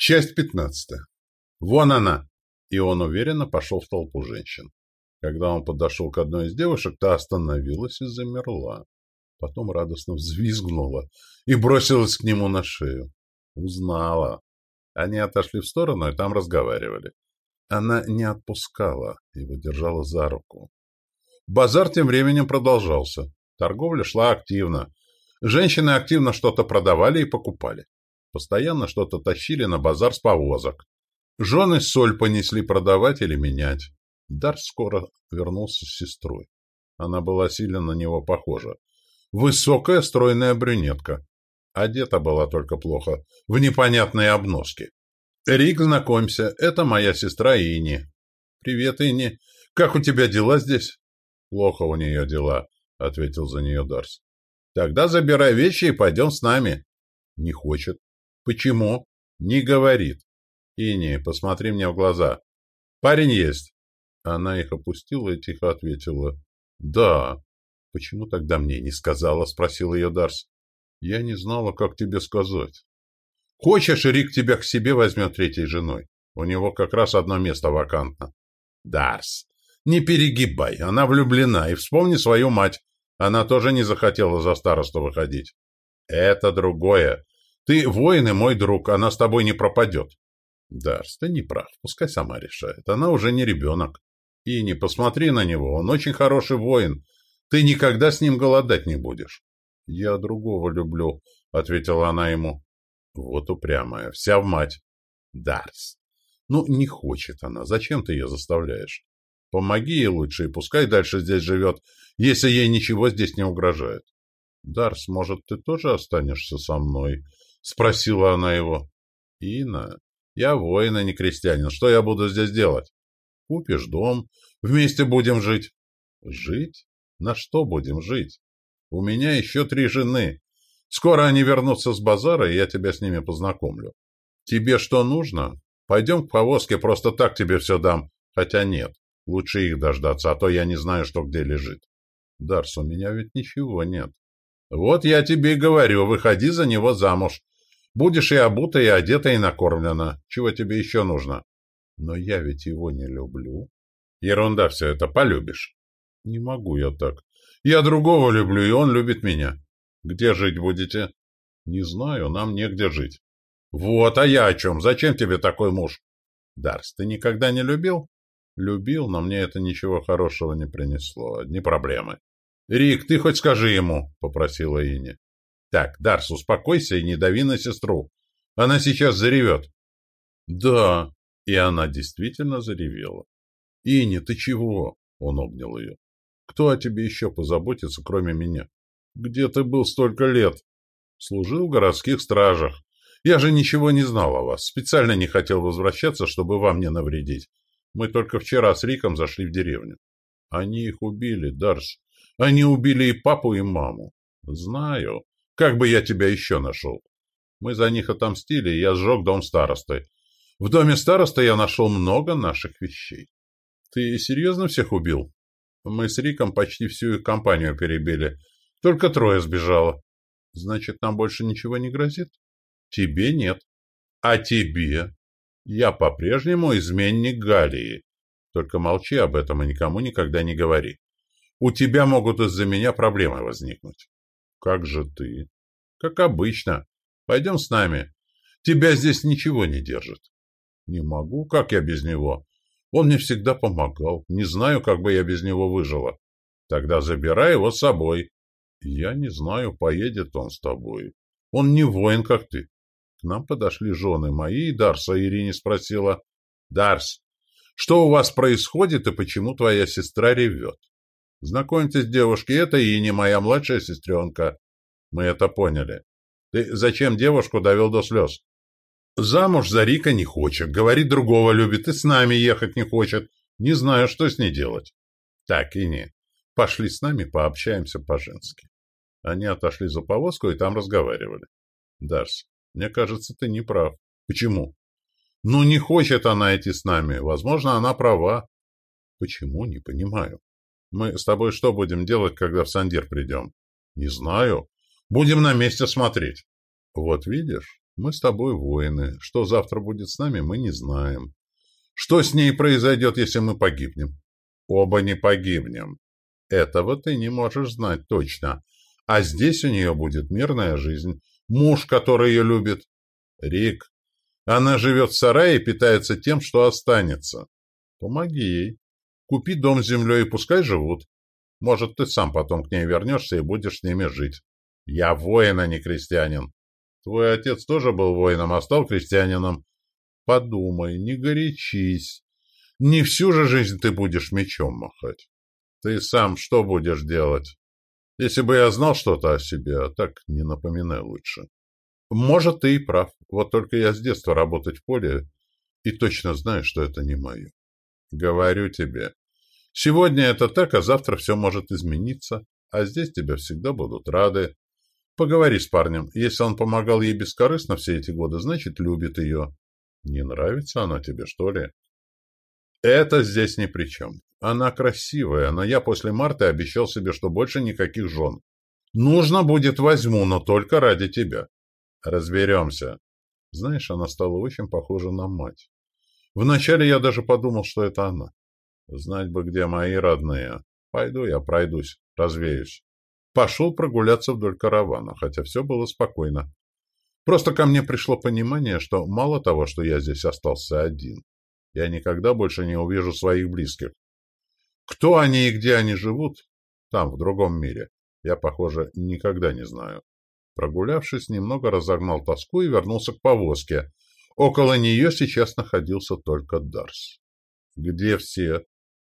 Часть пятнадцатая. Вон она! И он уверенно пошел в толпу женщин. Когда он подошел к одной из девушек, та остановилась и замерла. Потом радостно взвизгнула и бросилась к нему на шею. Узнала. Они отошли в сторону и там разговаривали. Она не отпускала, его держала за руку. Базар тем временем продолжался. Торговля шла активно. Женщины активно что-то продавали и покупали. Постоянно что-то тащили на базар с повозок. Жены соль понесли продавать или менять. Дар скоро вернулся с сестрой. Она была сильно на него похожа. Высокая, стройная брюнетка. Одета была только плохо, в непонятные обноски. «Рик, знакомься, это моя сестра Ини». «Привет, Ини. Как у тебя дела здесь?» «Плохо у нее дела», — ответил за нее Дарс. «Тогда забирай вещи и пойдем с нами». «Не хочет». «Почему?» «Не говорит». «Ини, посмотри мне в глаза». «Парень есть». Она их опустила и тихо ответила. «Да». «Почему тогда мне не сказала?» — спросил ее Дарс. «Я не знала, как тебе сказать». Хочешь, Рик тебя к себе возьмет третьей женой? У него как раз одно место вакантно. Дарс, не перегибай, она влюблена, и вспомни свою мать. Она тоже не захотела за старосту выходить. Это другое. Ты воин и мой друг, она с тобой не пропадет. Дарс, ты не прав, пускай сама решает. Она уже не ребенок. И не посмотри на него, он очень хороший воин. Ты никогда с ним голодать не будешь. Я другого люблю, — ответила она ему. Вот упрямая, вся в мать. Дарс. Ну, не хочет она. Зачем ты ее заставляешь? Помоги ей лучше и пускай дальше здесь живет, если ей ничего здесь не угрожает. Дарс, может, ты тоже останешься со мной? Спросила она его. Ина, я воин, а не крестьянин. Что я буду здесь делать? Купишь дом, вместе будем жить. Жить? На что будем жить? У меня еще три жены. Скоро они вернутся с базара, и я тебя с ними познакомлю. Тебе что нужно? Пойдем к повозке, просто так тебе все дам. Хотя нет, лучше их дождаться, а то я не знаю, что где лежит. Дарс, у меня ведь ничего нет. Вот я тебе и говорю, выходи за него замуж. Будешь и обута, и одета, и накормлена. Чего тебе еще нужно? Но я ведь его не люблю. Ерунда все это, полюбишь. Не могу я так. Я другого люблю, и он любит меня. Где жить будете? Не знаю, нам негде жить. Вот, а я о чем? Зачем тебе такой муж? Дарс, ты никогда не любил? Любил, но мне это ничего хорошего не принесло. Одни проблемы. Рик, ты хоть скажи ему, попросила Ини. Так, Дарс, успокойся и не дави на сестру. Она сейчас заревет. Да, и она действительно заревела. Ини, ты чего? Он обнял ее. Кто о тебе еще позаботится, кроме меня? Где ты был столько лет? Служил в городских стражах. Я же ничего не знал о вас. Специально не хотел возвращаться, чтобы вам не навредить. Мы только вчера с Риком зашли в деревню. Они их убили, Дарс. Они убили и папу, и маму. Знаю. Как бы я тебя еще нашел? Мы за них отомстили, и я сжег дом старосты. В доме староста я нашел много наших вещей. Ты серьезно всех убил? Мы с Риком почти всю их компанию перебили. Только трое сбежало. Значит, нам больше ничего не грозит? Тебе нет. А тебе? Я по-прежнему изменник Галии. Только молчи об этом и никому никогда не говори. У тебя могут из-за меня проблемы возникнуть. Как же ты? Как обычно. Пойдем с нами. Тебя здесь ничего не держит. Не могу. Как я без него? Он мне всегда помогал. Не знаю, как бы я без него выжила. Тогда забирай его с собой. Я не знаю, поедет он с тобой. Он не воин, как ты. К нам подошли жены мои, и Дарса Ирине спросила. Дарс, что у вас происходит и почему твоя сестра ревет? Знакомьтесь, девушки, это и не моя младшая сестренка. Мы это поняли. Ты зачем девушку довел до слез? Замуж за Рика не хочет, говорит, другого любит и с нами ехать не хочет. Не знаю, что с ней делать. Так и не. Пошли с нами, пообщаемся по-женски. Они отошли за повозку и там разговаривали. Дарс, мне кажется, ты не прав. Почему? Ну, не хочет она идти с нами. Возможно, она права. Почему? Не понимаю. Мы с тобой что будем делать, когда в Сандир придем? Не знаю. Будем на месте смотреть. Вот видишь, Мы с тобой воины. Что завтра будет с нами, мы не знаем. Что с ней произойдет, если мы погибнем? Оба не погибнем. Этого ты не можешь знать точно. А здесь у нее будет мирная жизнь. Муж, который ее любит. Рик. Она живет в сарае и питается тем, что останется. Помоги ей. Купи дом с землей и пускай живут. Может, ты сам потом к ней вернешься и будешь с ними жить. Я воин, а не крестьянин. Твой отец тоже был воином, а стал крестьянином. Подумай, не горячись. Не всю же жизнь ты будешь мечом махать. Ты сам что будешь делать? Если бы я знал что-то о себе, а так не напоминай лучше. Может, ты и прав. Вот только я с детства работать в поле и точно знаю, что это не мое. Говорю тебе, сегодня это так, а завтра все может измениться, а здесь тебя всегда будут рады. Поговори с парнем. Если он помогал ей бескорыстно все эти годы, значит, любит ее. Не нравится она тебе, что ли? Это здесь ни при чем. Она красивая, но я после марта обещал себе, что больше никаких жен. Нужно будет возьму, но только ради тебя. Разберемся. Знаешь, она стала очень похожа на мать. Вначале я даже подумал, что это она. Знать бы, где мои родные. Пойду я пройдусь, развеюсь. Пошел прогуляться вдоль каравана, хотя все было спокойно. Просто ко мне пришло понимание, что мало того, что я здесь остался один, я никогда больше не увижу своих близких. Кто они и где они живут, там, в другом мире, я, похоже, никогда не знаю. Прогулявшись, немного разогнал тоску и вернулся к повозке. Около нее сейчас находился только Дарс. Где все?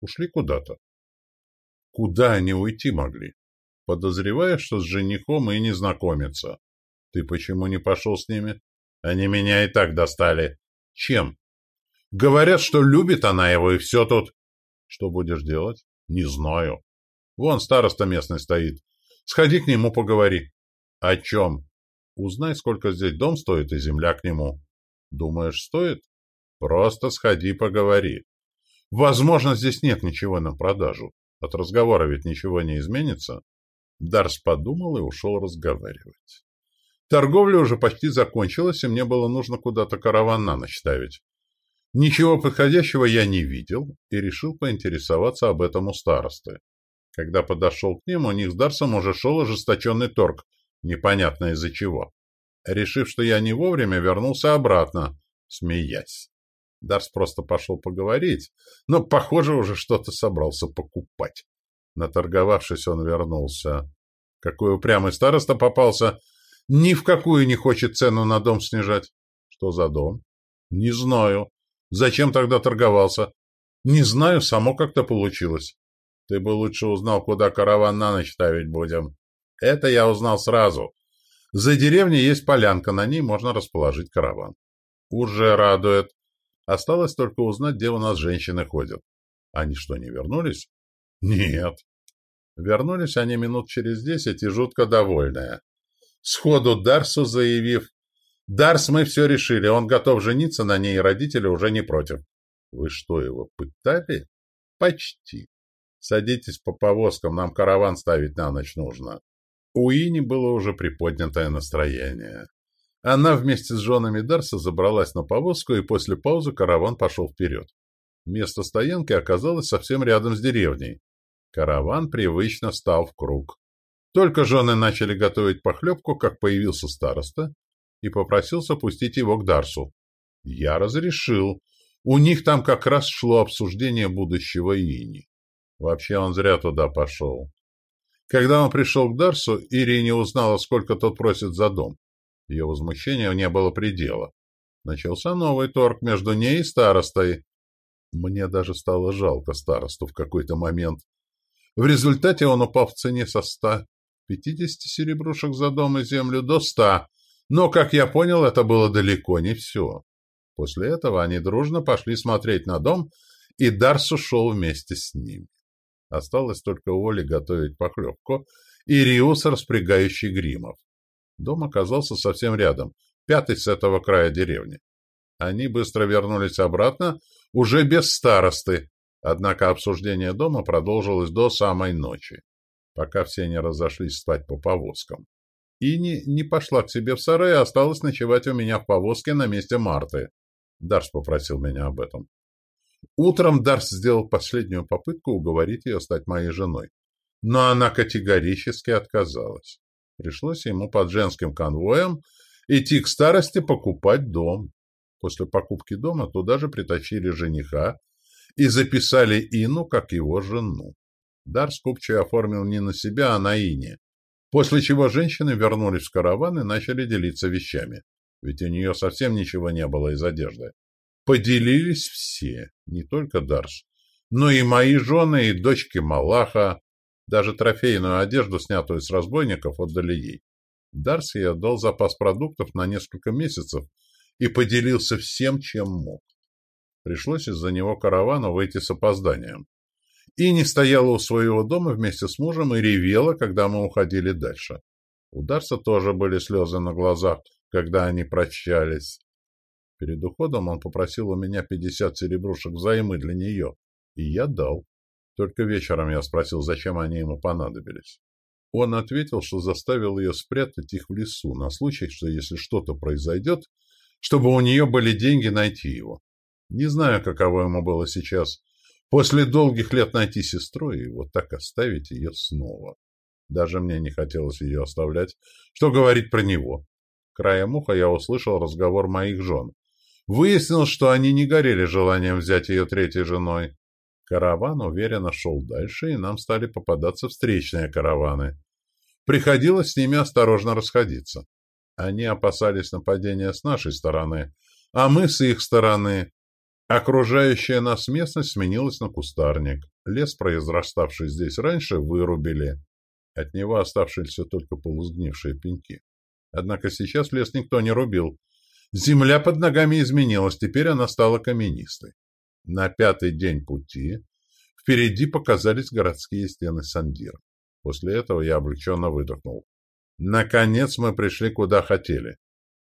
Ушли куда-то. Куда они уйти могли? Подозревая, что с женихом и не знакомиться. Ты почему не пошел с ними? Они меня и так достали. Чем? Говорят, что любит она его, и все тут. Что будешь делать? Не знаю. Вон староста местный стоит. Сходи к нему, поговори. О чем? Узнай, сколько здесь дом стоит и земля к нему. Думаешь, стоит? Просто сходи, поговори. Возможно, здесь нет ничего на продажу. От разговора ведь ничего не изменится. Дарс подумал и ушел разговаривать. Торговля уже почти закончилась, и мне было нужно куда-то караван на ночь ставить. Ничего подходящего я не видел и решил поинтересоваться об этом у старосты. Когда подошел к ним, у них с Дарсом уже шел ожесточенный торг, непонятно из-за чего. Решив, что я не вовремя, вернулся обратно, смеясь. Дарс просто пошел поговорить, но, похоже, уже что-то собрался покупать. Наторговавшись, он вернулся. Какой упрямый староста попался! Ни в какую не хочет цену на дом снижать. Что за дом? Не знаю. Зачем тогда торговался? Не знаю, само как-то получилось. Ты бы лучше узнал, куда караван на ночь ставить будем. Это я узнал сразу. За деревней есть полянка, на ней можно расположить караван. Уже радует. Осталось только узнать, где у нас женщины ходят. Они что, не вернулись? Нет. Вернулись они минут через десять и жутко довольные. Сходу Дарсу заявив, Дарс, мы все решили, он готов жениться на ней, и родители уже не против. Вы что, его пытали? Почти. Садитесь по повозкам, нам караван ставить на ночь нужно. У Ини было уже приподнятое настроение. Она вместе с женами Дарса забралась на повозку, и после паузы караван пошел вперед. Место стоянки оказалось совсем рядом с деревней. Караван привычно стал в круг. Только жены начали готовить похлебку, как появился староста и попросился пустить его к Дарсу. Я разрешил. У них там как раз шло обсуждение будущего Ини. Вообще он зря туда пошел. Когда он пришел к Дарсу, Ири не узнала, сколько тот просит за дом. Ее возмущению не было предела. Начался новый торг между ней и старостой. Мне даже стало жалко старосту в какой-то момент. В результате он упал в цене со ста пятидесяти серебрушек за дом и землю до ста, но, как я понял, это было далеко не все. После этого они дружно пошли смотреть на дом, и Дарс ушел вместе с ними. Осталось только Оле готовить похлебку и Риус, распрягающий гримов. Дом оказался совсем рядом, пятый с этого края деревни. Они быстро вернулись обратно, уже без старосты, однако обсуждение дома продолжилось до самой ночи, пока все не разошлись спать по повозкам. Ини не пошла к себе в сарай, а осталась ночевать у меня в повозке на месте Марты. Дарс попросил меня об этом. Утром Дарс сделал последнюю попытку уговорить ее стать моей женой. Но она категорически отказалась. Пришлось ему под женским конвоем идти к старости покупать дом. После покупки дома туда же притащили жениха и записали Ину как его жену. Дар скупчий оформил не на себя, а на Ине. После чего женщины вернулись в караван и начали делиться вещами. Ведь у нее совсем ничего не было из одежды. Поделились все, не только Дарш, но и мои жены, и дочки Малаха. Даже трофейную одежду, снятую с разбойников, отдали ей. Дарси отдал запас продуктов на несколько месяцев и поделился всем, чем мог. Пришлось из-за него каравану выйти с опозданием. И не стояла у своего дома вместе с мужем и ревела, когда мы уходили дальше. У Дарса тоже были слезы на глазах, когда они прощались. Перед уходом он попросил у меня пятьдесят серебрушек взаймы для нее, и я дал. Только вечером я спросил, зачем они ему понадобились. Он ответил, что заставил ее спрятать их в лесу, на случай, что если что-то произойдет, чтобы у нее были деньги найти его. Не знаю, каково ему было сейчас, после долгих лет найти сестру и вот так оставить ее снова. Даже мне не хотелось ее оставлять. Что говорить про него? Краем уха я услышал разговор моих жен. Выяснилось, что они не горели желанием взять ее третьей женой. Караван уверенно шел дальше, и нам стали попадаться встречные караваны. Приходилось с ними осторожно расходиться. Они опасались нападения с нашей стороны, а мы с их стороны. Окружающая нас местность сменилась на кустарник. Лес, произраставший здесь раньше, вырубили. От него оставшиеся только полусгнившие пеньки. Однако сейчас лес никто не рубил, Земля под ногами изменилась, теперь она стала каменистой. На пятый день пути впереди показались городские стены Сандира. После этого я облегченно выдохнул. Наконец мы пришли куда хотели.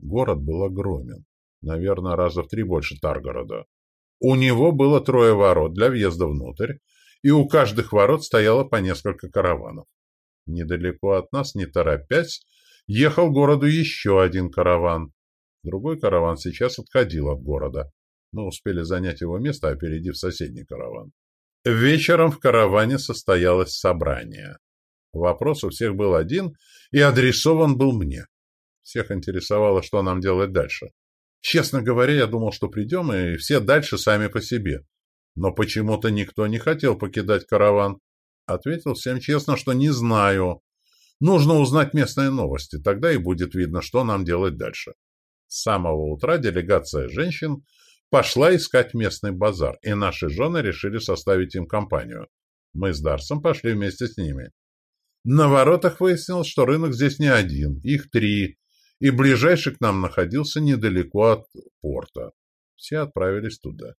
Город был огромен. Наверное, раза в три больше Таргорода. У него было трое ворот для въезда внутрь, и у каждых ворот стояло по несколько караванов. Недалеко от нас, не торопясь, ехал к городу еще один караван. Другой караван сейчас отходил от города. Мы успели занять его место, опередив соседний караван. Вечером в караване состоялось собрание. Вопрос у всех был один, и адресован был мне. Всех интересовало, что нам делать дальше. Честно говоря, я думал, что придем, и все дальше сами по себе. Но почему-то никто не хотел покидать караван. Ответил всем честно, что не знаю. Нужно узнать местные новости, тогда и будет видно, что нам делать дальше. С самого утра делегация женщин пошла искать местный базар, и наши жены решили составить им компанию. Мы с Дарсом пошли вместе с ними. На воротах выяснилось, что рынок здесь не один, их три, и ближайший к нам находился недалеко от порта. Все отправились туда.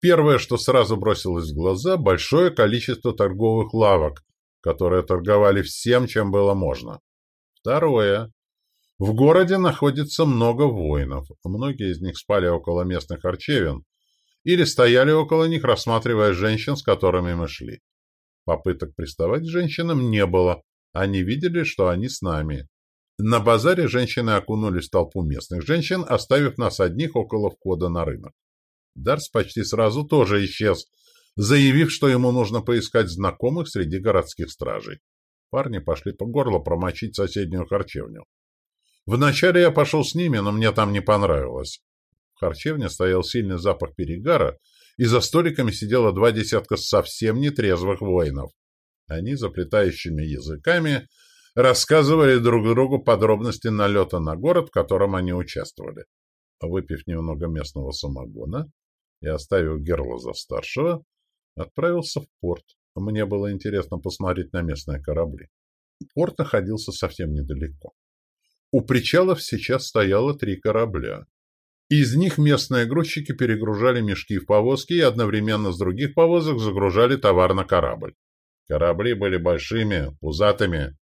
Первое, что сразу бросилось в глаза, большое количество торговых лавок, которые торговали всем, чем было можно. Второе. В городе находится много воинов. Многие из них спали около местных арчевин или стояли около них, рассматривая женщин, с которыми мы шли. Попыток приставать женщинам не было. Они видели, что они с нами. На базаре женщины окунулись в толпу местных женщин, оставив нас одних около входа на рынок. Дарс почти сразу тоже исчез, заявив, что ему нужно поискать знакомых среди городских стражей. Парни пошли по горло промочить соседнюю харчевню. Вначале я пошел с ними, но мне там не понравилось. В харчевне стоял сильный запах перегара, и за столиками сидело два десятка совсем нетрезвых воинов. Они, заплетающими языками, рассказывали друг другу подробности налета на город, в котором они участвовали. Выпив немного местного самогона и оставив Герла за старшего, отправился в порт. Мне было интересно посмотреть на местные корабли. Порт находился совсем недалеко. У причалов сейчас стояло три корабля. Из них местные грузчики перегружали мешки в повозки и одновременно с других повозок загружали товар на корабль. Корабли были большими, пузатыми.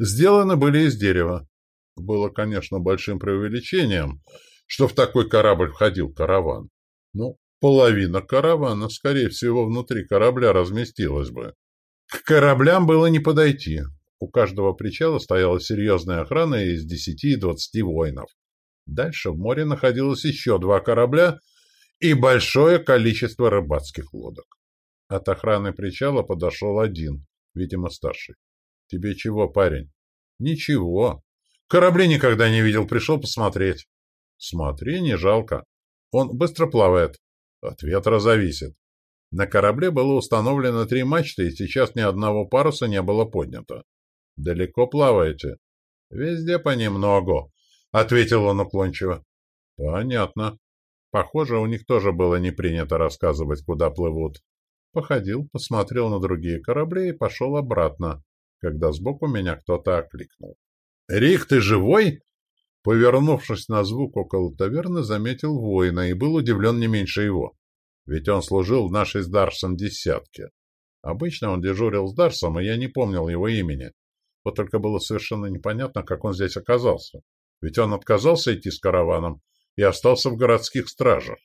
Сделаны были из дерева. Было, конечно, большим преувеличением, что в такой корабль входил караван. Но половина каравана, скорее всего, внутри корабля разместилась бы. К кораблям было не подойти. У каждого причала стояла серьезная охрана из десяти и двадцати воинов. Дальше в море находилось еще два корабля и большое количество рыбацких лодок. От охраны причала подошел один, видимо, старший. — Тебе чего, парень? — Ничего. Корабли никогда не видел, пришел посмотреть. — Смотри, не жалко. Он быстро плавает. От ветра зависит. На корабле было установлено три мачты, и сейчас ни одного паруса не было поднято. — Далеко плаваете? — Везде понемногу, — ответил он уклончиво. — Понятно. Похоже, у них тоже было не принято рассказывать, куда плывут. Походил, посмотрел на другие корабли и пошел обратно, когда сбоку меня кто-то окликнул. — Рик, ты живой? Повернувшись на звук около таверны, заметил воина и был удивлен не меньше его. Ведь он служил в нашей с Дарсом десятке. Обычно он дежурил с Дарсом, и я не помнил его имени. Вот только было совершенно непонятно, как он здесь оказался. Ведь он отказался идти с караваном и остался в городских стражах.